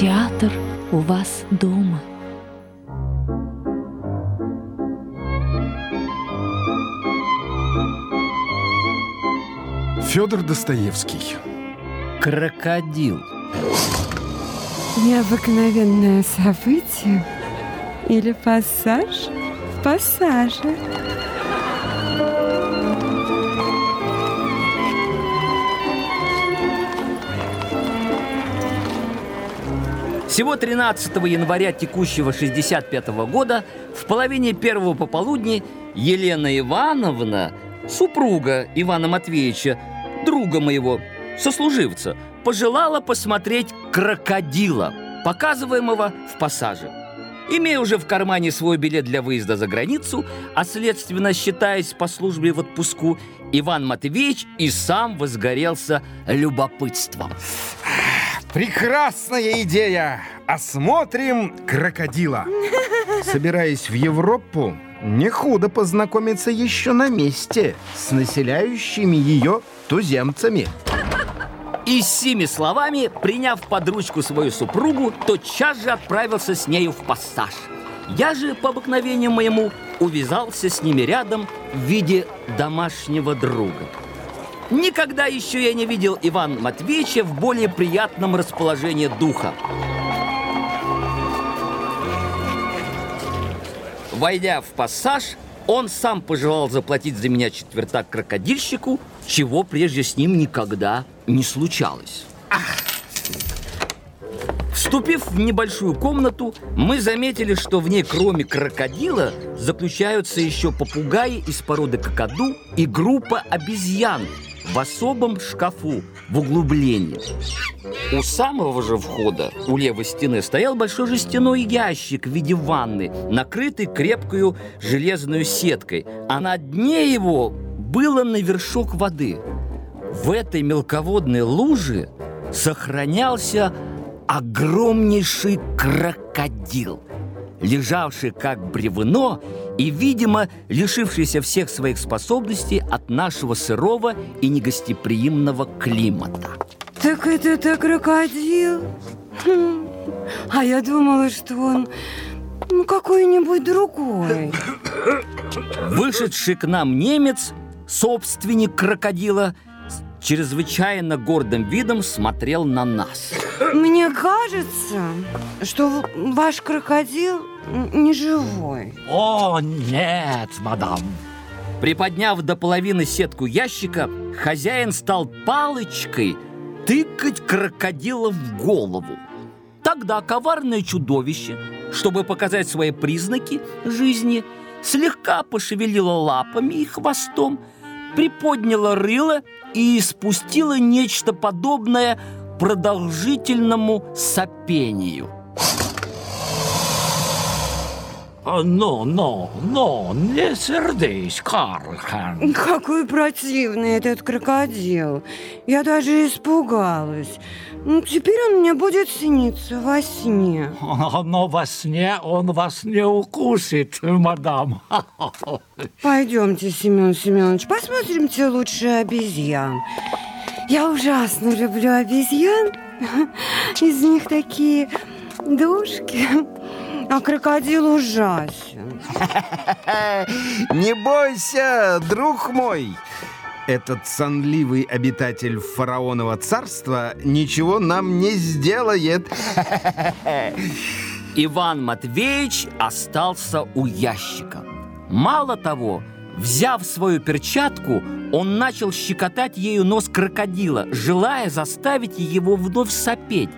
Театр у вас дома. Федор Достоевский. Крокодил. Необыкновенное событие или пассаж в пассаже. Всего 13 января текущего 65 года в половине первого пополудни Елена Ивановна, супруга Ивана Матвеевича, друга моего, сослуживца, пожелала посмотреть крокодила, показываемого в пассаже. Имея уже в кармане свой билет для выезда за границу, а следственно считаясь по службе в отпуску, Иван Матвеевич и сам возгорелся любопытством. Прекрасная идея! Осмотрим крокодила. Собираясь в Европу, не худо познакомиться еще на месте с населяющими ее туземцами. И с сими словами, приняв под ручку свою супругу, тотчас же отправился с нею в пассаж. Я же, по обыкновению моему, увязался с ними рядом в виде домашнего друга. Никогда еще я не видел Ивана Матвеевича в более приятном расположении духа. Войдя в пассаж, он сам пожелал заплатить за меня четвертак крокодильщику, чего прежде с ним никогда не случалось. Вступив в небольшую комнату, мы заметили, что в ней кроме крокодила заключаются еще попугаи из породы кокоду и группа обезьян в особом шкафу в углублении. У самого же входа, у левой стены, стоял большой жестяной ящик в виде ванны, накрытый крепкою железной сеткой, а на дне его было на вершок воды. В этой мелководной луже сохранялся огромнейший крокодил, лежавший как бревно и, видимо, лишившийся всех своих способностей от нашего сырого и негостеприимного климата. Так это-то крокодил? Хм. А я думала, что он ну, какой-нибудь другой. Вышедший к нам немец, собственник крокодила, с чрезвычайно гордым видом смотрел на нас. Мне кажется, что ваш крокодил не живой. О, нет, мадам. Приподняв до половины сетку ящика, хозяин стал палочкой тыкать крокодила в голову. Тогда коварное чудовище, чтобы показать свои признаки жизни, слегка пошевелило лапами и хвостом, приподняло рыло и испустило нечто подобное продолжительному сопению. Ну, ну, ну, не сердись, Карлхан. Какой противный этот крокодил. Я даже испугалась. Ну, теперь он мне будет сниться во сне. Но во сне он вас не укусит, мадам. Пойдемте, Семен Семенович, посмотримте лучше обезьян. Я ужасно люблю обезьян. Из них такие душки. А крокодил ужасен. Не бойся, друг мой! Этот сонливый обитатель фараонова царства ничего нам не сделает. Иван Матвеевич остался у ящика. Мало того, взяв свою перчатку, он начал щекотать ею нос крокодила, желая заставить его вновь сопеть.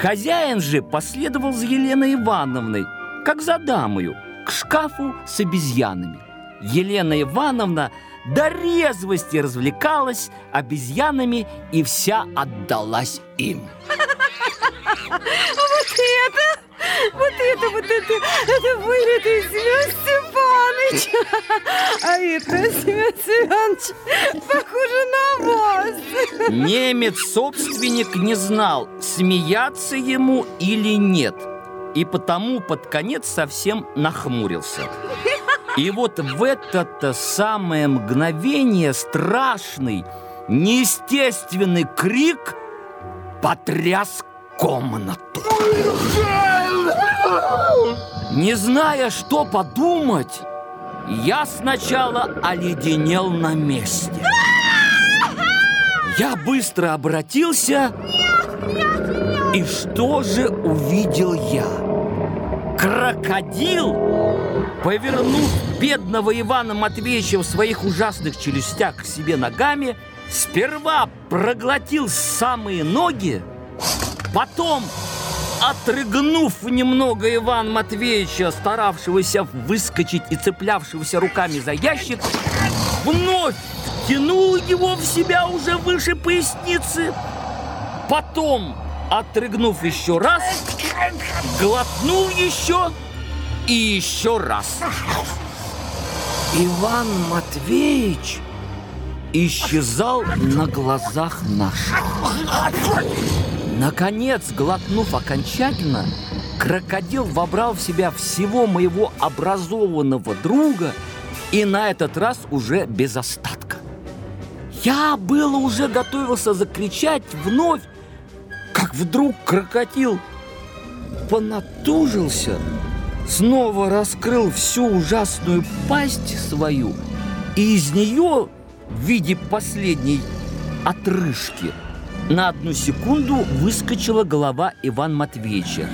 Хозяин же последовал за Еленой Ивановной, как за дамою, к шкафу с обезьянами. Елена Ивановна до резвости развлекалась обезьянами и вся отдалась им. Вот это, вот это, вот это, это вылитый Семен Степаныч. А это Семен Семенович похоже на вас. Немец-собственник не знал, смеяться ему или нет, и потому под конец совсем нахмурился. И вот в это-то самое мгновение страшный, неестественный крик потряс комнату. Не зная, что подумать, я сначала оледенел на месте. Я быстро обратился, и что же увидел я? Крокодил, повернув бедного Ивана Матвеевича в своих ужасных челюстях к себе ногами, сперва проглотил самые ноги, потом Отрыгнув немного Ивана Матвеевича, старавшегося выскочить и цеплявшегося руками за ящик, вновь втянул его в себя уже выше поясницы. Потом, отрыгнув еще раз, глотнул еще и еще раз. Иван Матвеевич исчезал на глазах наших. Наконец, глотнув окончательно, крокодил вобрал в себя всего моего образованного друга и на этот раз уже без остатка. Я было уже готовился закричать вновь, как вдруг крокодил понатужился, снова раскрыл всю ужасную пасть свою, и из нее в виде последней отрыжки – на одну секунду выскочила голова Ивана Матвеевича.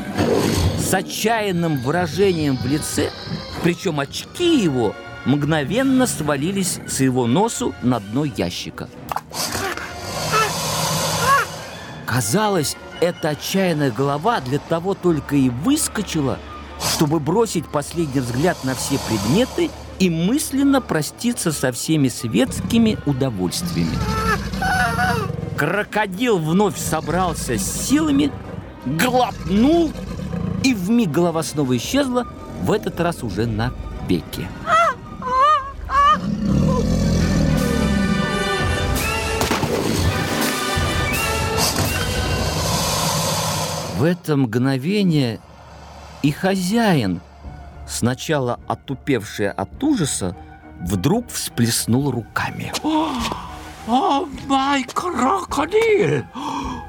С отчаянным выражением в лице, причем очки его мгновенно свалились с его носу на дно ящика. Казалось, эта отчаянная голова для того только и выскочила, чтобы бросить последний взгляд на все предметы и мысленно проститься со всеми светскими удовольствиями. Крокодил вновь собрался с силами, глотнул, и вмиг голова снова исчезла, в этот раз уже на веке. В это мгновение и хозяин, сначала отупевший от ужаса, вдруг всплеснул руками. О, мой крокодил!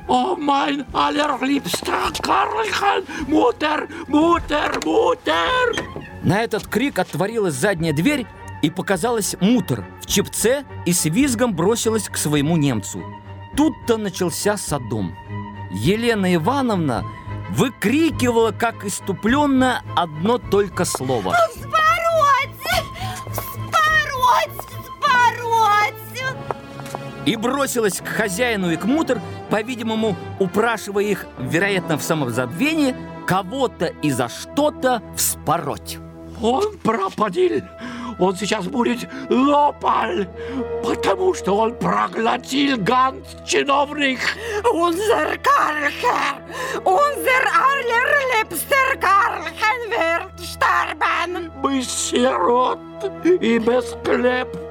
О, mein allerliebster Karlchen! Мутер, мутер, мутер! На этот крик отворилась задняя дверь, и показалась мутор в чепце и с визгом бросилась к своему немцу. Тут-то начался садом. Елена Ивановна выкрикивала, как иступленно, одно только слово. И бросилась к хозяину и к мутор, по-видимому, упрашивая их, вероятно, в самозабвении, кого-то и за что-то вспороть. Он пропадил! Он сейчас будет лопаль, потому что он проглотил гант чиновник. Unser Karlherr! Unser allerliebster Karlchen wird sterben! Мы сирот и без хлеб.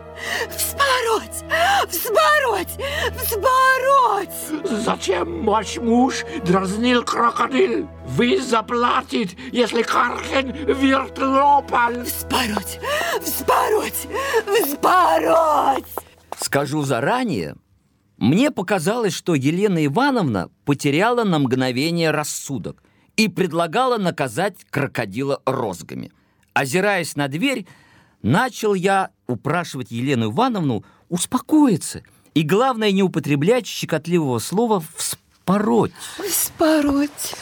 Вспороть! Вспороть! Вспороть! Зачем ваш муж дразнил крокодил? Вы заплатит, если Кархен wird лопаль. Вспороть! Вспороть! Вспороть! Скажу заранее, мне показалось, что Елена Ивановна потеряла на мгновение рассудок и предлагала наказать крокодила розгами. Озираясь на дверь, начал я упрашивать Елену Ивановну успокоиться и, главное, не употреблять щекотливого слова «вспороть». Вспороть!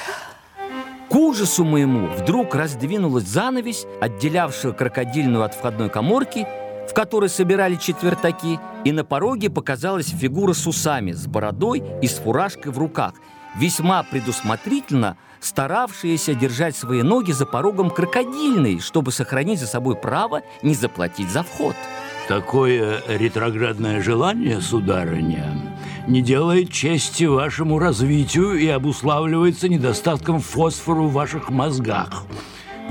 К ужасу моему вдруг раздвинулась занавесь, отделявшая крокодильную от входной коморки, в которой собирали четвертаки, и на пороге показалась фигура с усами, с бородой и с фуражкой в руках, весьма предусмотрительно старавшаяся держать свои ноги за порогом крокодильной, чтобы сохранить за собой право не заплатить за вход. Такое ретроградное желание, сударыня, не делает чести вашему развитию и обуславливается недостатком фосфора в ваших мозгах.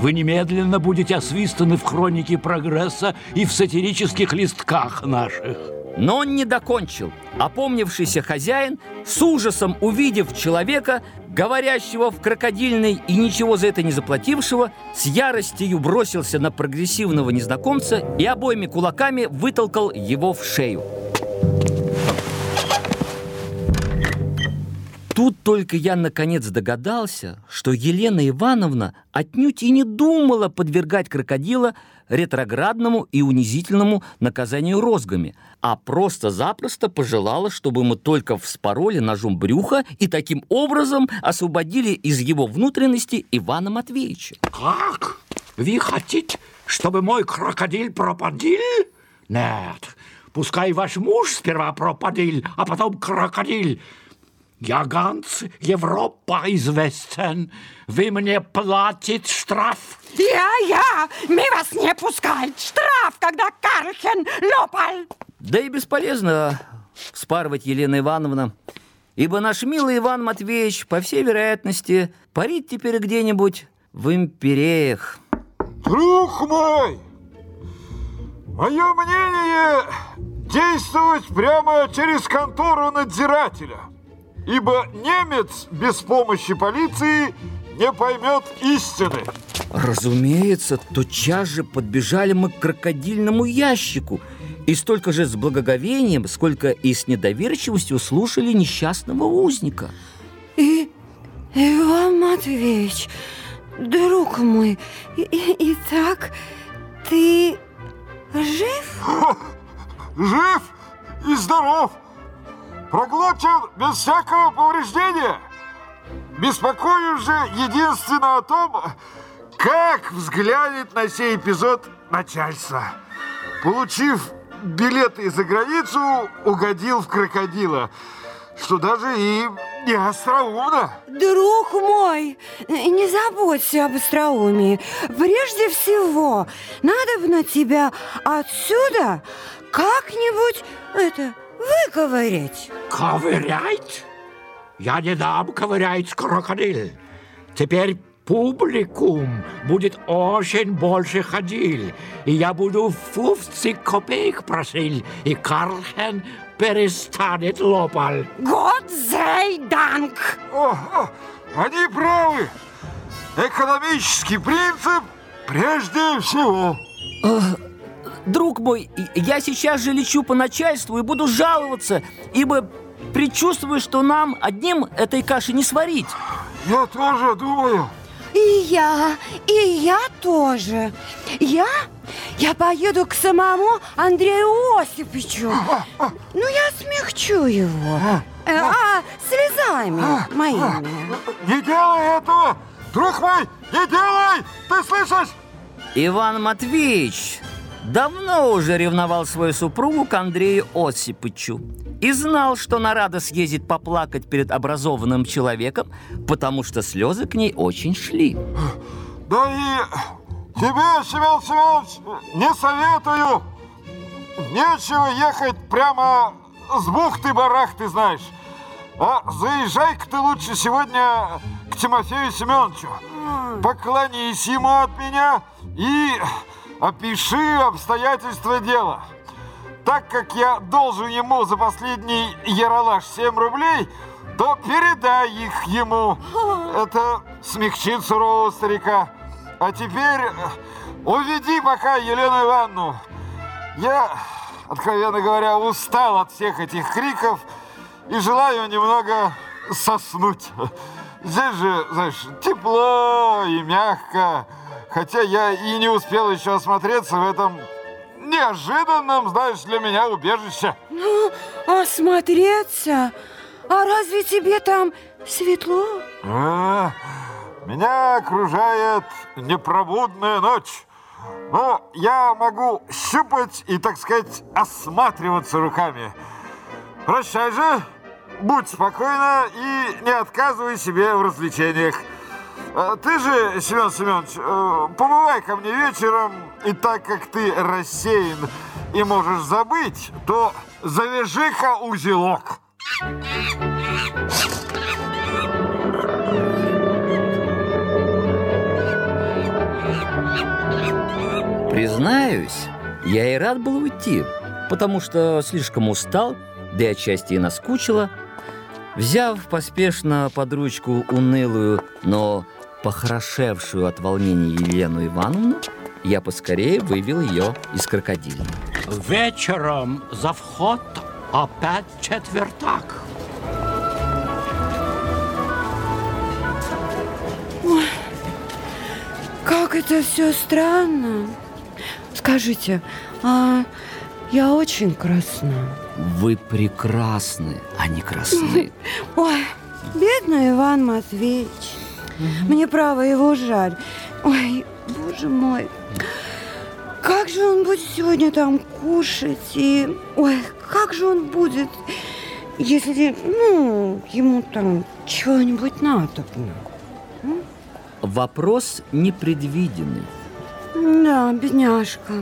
Вы немедленно будете освистаны в хронике прогресса и в сатирических листках наших. Но он не докончил. Опомнившийся хозяин, с ужасом увидев человека, говорящего в крокодильной и ничего за это не заплатившего, с яростью бросился на прогрессивного незнакомца и обоими кулаками вытолкал его в шею. Тут только я наконец догадался, что Елена Ивановна отнюдь и не думала подвергать крокодила ретроградному и унизительному наказанию розгами, а просто-запросто пожелала, чтобы мы только вспороли ножом брюха и таким образом освободили из его внутренности Ивана Матвеевича. Как? Вы хотите, чтобы мой крокодил пропадил? Нет, пускай ваш муж сперва пропадил, а потом крокодил. Я ганц Европа известен. Вы мне платит штраф. Я, я, мы вас не пускать. Штраф, когда Карлхен лопаль. Да и бесполезно спарывать Елена Ивановна, ибо наш милый Иван Матвеевич, по всей вероятности, парит теперь где-нибудь в империях. Друг мой, мое мнение действовать прямо через контору надзирателя, ибо немец без помощи полиции не поймет истины. Разумеется, тотчас же подбежали мы к крокодильному ящику и столько же с благоговением, сколько и с недоверчивостью слушали несчастного узника. И, Иван Матвеевич, друг мой, и, и, итак, ты жив? Жив и здоров, проглочен без всякого повреждения. Беспокоюсь же единственно о том, как взглянет на сей эпизод начальство. Получив билеты за границу, угодил в крокодила, что даже и не остроумно. Друг мой, не заботься об остроумии. Прежде всего, надо бы на тебя отсюда как-нибудь это выковырять. Ковырять? Я не дам ковырять крокодил. Теперь публикум будет очень больше ходил, и я буду 50 копеек просил, и Карлхен перестанет лопаль. Год! О, о, они правы. Экономический принцип прежде всего. Друг мой, я сейчас же лечу по начальству и буду жаловаться, ибо предчувствую, что нам одним этой каши не сварить. Я тоже думаю. И я, и я тоже. Я, я поеду к самому Андрею Осиповичу. Ну, я смягчу его. Э, А, слезами моими. Не делай этого! Друг мой, не делай! Ты слышишь? Иван Матвеевич давно уже ревновал свою супругу к Андрею Осипычу и знал, что Нарада съездит поплакать перед образованным человеком, потому что слезы к ней очень шли. Да и тебе, Семен Семенович, не советую. Нечего ехать прямо с бухты-барахты, знаешь. А заезжай-ка ты лучше сегодня к Тимофею Семеновичу. Поклонись ему от меня и опиши обстоятельства дела. Так как я должен ему за последний яролаж 7 рублей, то передай их ему. Это смягчит сурового старика. А теперь э, уведи пока Елену Ивановну. Я, откровенно говоря, устал от всех этих криков и желаю немного соснуть. Здесь же, знаешь, тепло и мягко. Хотя я и не успел еще осмотреться в этом неожиданном, знаешь, для меня убежище. Ну, осмотреться? А разве тебе там светло? А, меня окружает непробудная ночь. Но я могу щупать и, так сказать, осматриваться руками. Прощай же, будь спокойна и не отказывай себе в развлечениях. А Ты же, Семен Семенович, э, побывай ко мне вечером, и так как ты рассеян и можешь забыть, то завяжи-ка узелок. Признаюсь, я и рад был уйти, потому что слишком устал, да и отчасти и наскучило. Взяв поспешно под ручку унылую, но похорошевшую от волнения Елену Ивановну, я поскорее вывел ее из крокодильни. Вечером за вход опять четвертак. Ой, как это все странно. Скажите, а я очень красна. Вы прекрасны, а не красны. Ой, бедный Иван Матвеевич. Мне право его жаль. Ой, боже мой. Как же он будет сегодня там кушать? И, ой, как же он будет, если, ну, ему там чего-нибудь надобно? Вопрос непредвиденный. Да, бедняжка.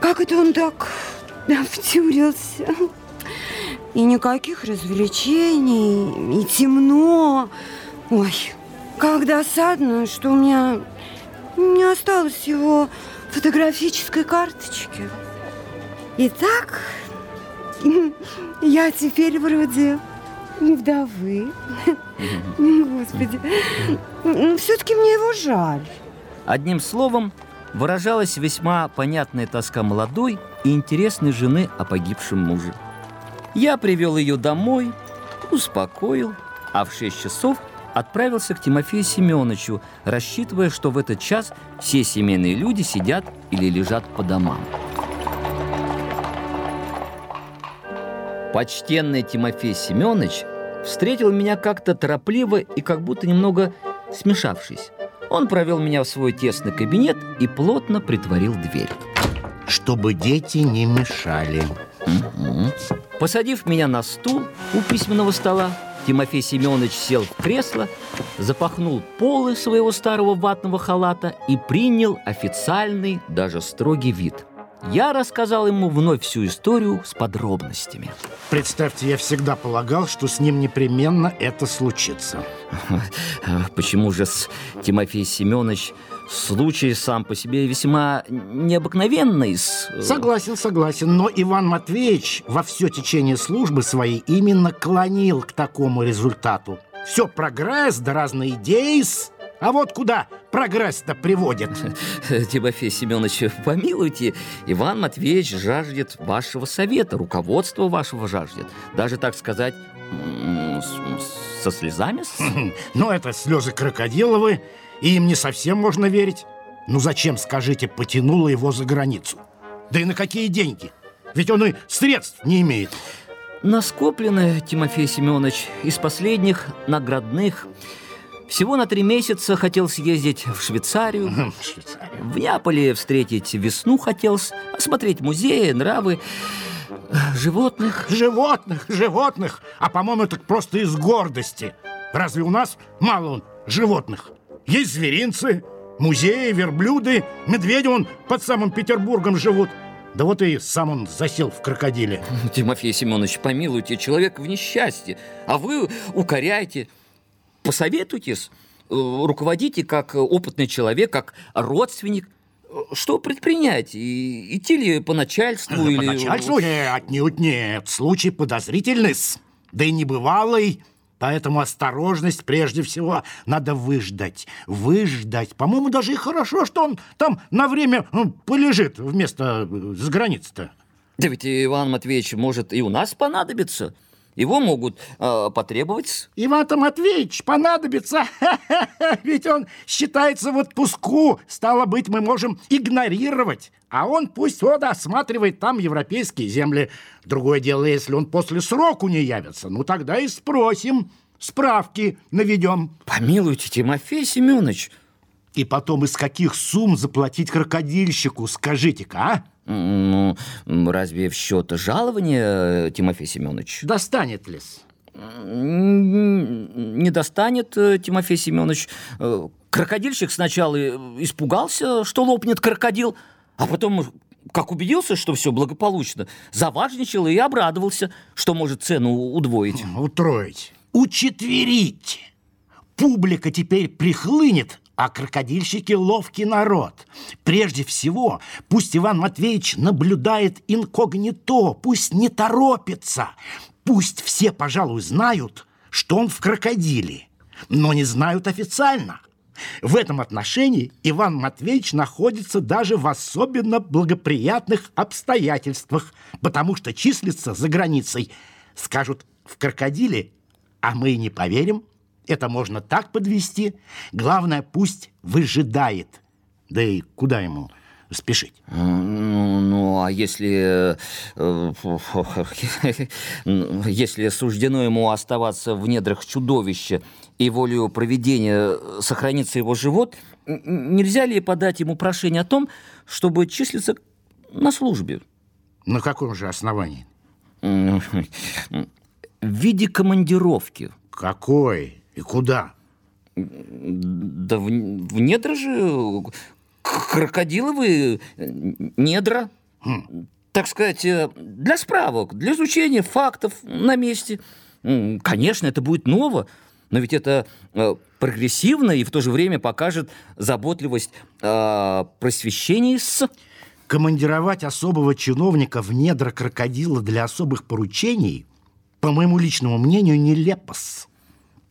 Как это он так втюрился? И никаких развлечений, и темно. Ой, как досадно, что у меня не осталось его фотографической карточки. Итак, я теперь вроде вдовы. Господи, все-таки мне его жаль. Одним словом, выражалась весьма понятная тоска молодой и интересной жены о погибшем муже. Я привел ее домой, успокоил, а в 6 часов отправился к Тимофею Семеновичу, рассчитывая, что в этот час все семейные люди сидят или лежат по домам. Почтенный Тимофей Семенович встретил меня как-то торопливо и как будто немного смешавшись. Он провел меня в свой тесный кабинет и плотно притворил дверь. Чтобы дети не мешали. Посадив меня на стул у письменного стола, Тимофей Семенович сел в кресло, запахнул полы своего старого ватного халата и принял официальный, даже строгий вид. Я рассказал ему вновь всю историю с подробностями. Представьте, я всегда полагал, что с ним непременно это случится. Почему же с Тимофей Семенович случай сам по себе весьма необыкновенный? С... Согласен, согласен, но Иван Матвеевич во все течение службы своей именно клонил к такому результату. Все прогресс да разные идеи, с- а вот куда прогресс-то приводит? Тимофей Семенович, помилуйте, Иван Матвеевич жаждет вашего совета, руководства вашего жаждет. Даже, так сказать, со слезами? Ну, это слезы крокодиловы, и им не совсем можно верить. Ну, зачем, скажите, потянуло его за границу? Да и на какие деньги? Ведь он и средств не имеет. Наскоплены, Тимофей Семенович, из последних наградных. Всего на три месяца хотел съездить в Швейцарию. Хм, Швейцария. В Неаполе встретить весну хотел, осмотреть музеи, нравы, животных. Животных, животных. А по-моему, так просто из гордости. Разве у нас мало он животных? Есть зверинцы, музеи, верблюды, медведи он под самым Петербургом живут. Да вот и сам он засел в крокодиле. Тимофей Семенович, помилуйте, человек в несчастье, а вы укоряете. Посоветуйтесь, э, руководите как опытный человек, как родственник. Э, Что предпринять? И, идти ли по начальству По или... начальству? Нет, отнюдь нет. Случай подозрительный, да и небывалый. Поэтому осторожность прежде всего надо выждать. Выждать. По-моему, даже и хорошо, что он там на время м, полежит вместо э, с границы-то. Да ведь Иван Матвеевич может и у нас понадобиться. Его могут э, потребовать. Иван-то Матвеевич понадобится. Ведь он считается в отпуску. Стало быть, мы можем игнорировать. А он пусть вот осматривает там европейские земли. Другое дело, если он после сроку не явится, ну тогда и спросим. Справки наведем. Помилуйте, Тимофей Семенович. И потом, из каких сумм заплатить крокодильщику, скажите-ка, а? Ну, разве в счет жалования, э, Тимофей Семенович? Достанет ли? Не достанет э, Тимофей Семенович. Э, Крокодильщик сначала испугался, что лопнет крокодил, а потом, как убедился, что все благополучно, заважничал и обрадовался, что может цену удвоить. Утроить. Учетверить. Публика теперь прихлынет, а крокодильщики ловкий народ. Прежде всего, пусть Иван Матвеевич наблюдает инкогнито, пусть не торопится. Пусть все, пожалуй, знают, что он в крокодиле, но не знают официально. В этом отношении Иван Матвеевич находится даже в особенно благоприятных обстоятельствах, потому что числится за границей. Скажут в крокодиле, а мы не поверим. Это можно так подвести. Главное, пусть выжидает. Да и куда ему спешить? Ну, ну, а если... э, Если суждено ему оставаться в недрах чудовища и волею проведения сохранится его живот, нельзя ли подать ему прошение о том, чтобы числиться на службе? На каком же основании? В виде командировки. Какой и куда? Да в, в недра же крокодиловые э, недра. Так сказать, э, для справок, для изучения фактов на месте. Конечно, это будет ново, но ведь это э, прогрессивно и в то же время покажет заботливость о просвещении с... Командировать особого чиновника в недра крокодила для особых поручений, по моему личному мнению, нелепос.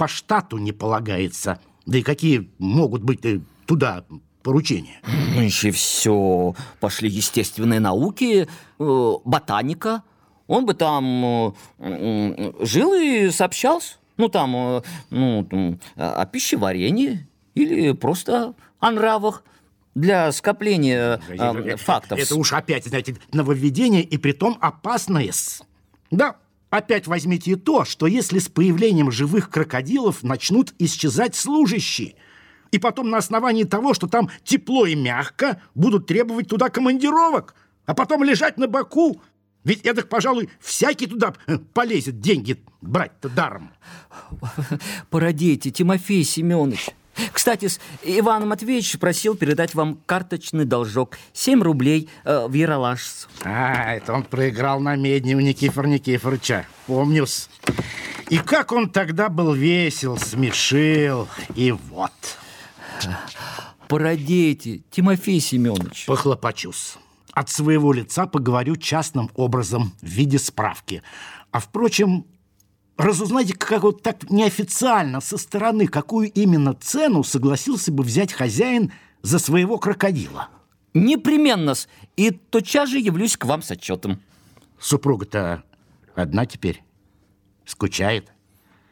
По штату не полагается. Да и какие могут быть э, туда поручения? Ну, еще все. Пошли естественные науки, э, ботаника. Он бы там э, жил и сообщался. Ну, там, ну, о пищеварении или просто о нравах для скопления э, фактов. Это уж опять, знаете, нововведение и притом опасное. Да, опять возьмите и то, что если с появлением живых крокодилов начнут исчезать служащие, и потом на основании того, что там тепло и мягко, будут требовать туда командировок, а потом лежать на боку. Ведь это, пожалуй, всякий туда э, полезет деньги брать-то даром. Породейте, Тимофей Семенович. Кстати, Иван Матвеевич просил передать вам карточный должок. 7 рублей э, в Яралаш. А, это он проиграл на медне у Никифора Никифоровича. Помню-с. И как он тогда был весел, смешил. И вот, Породейте, Тимофей Семенович. похлопочусь. От своего лица поговорю частным образом в виде справки. А впрочем, разузнайте как вот так неофициально со стороны, какую именно цену согласился бы взять хозяин за своего крокодила. Непременно-с. И тотчас же явлюсь к вам с отчетом. Супруга-то одна теперь. Скучает.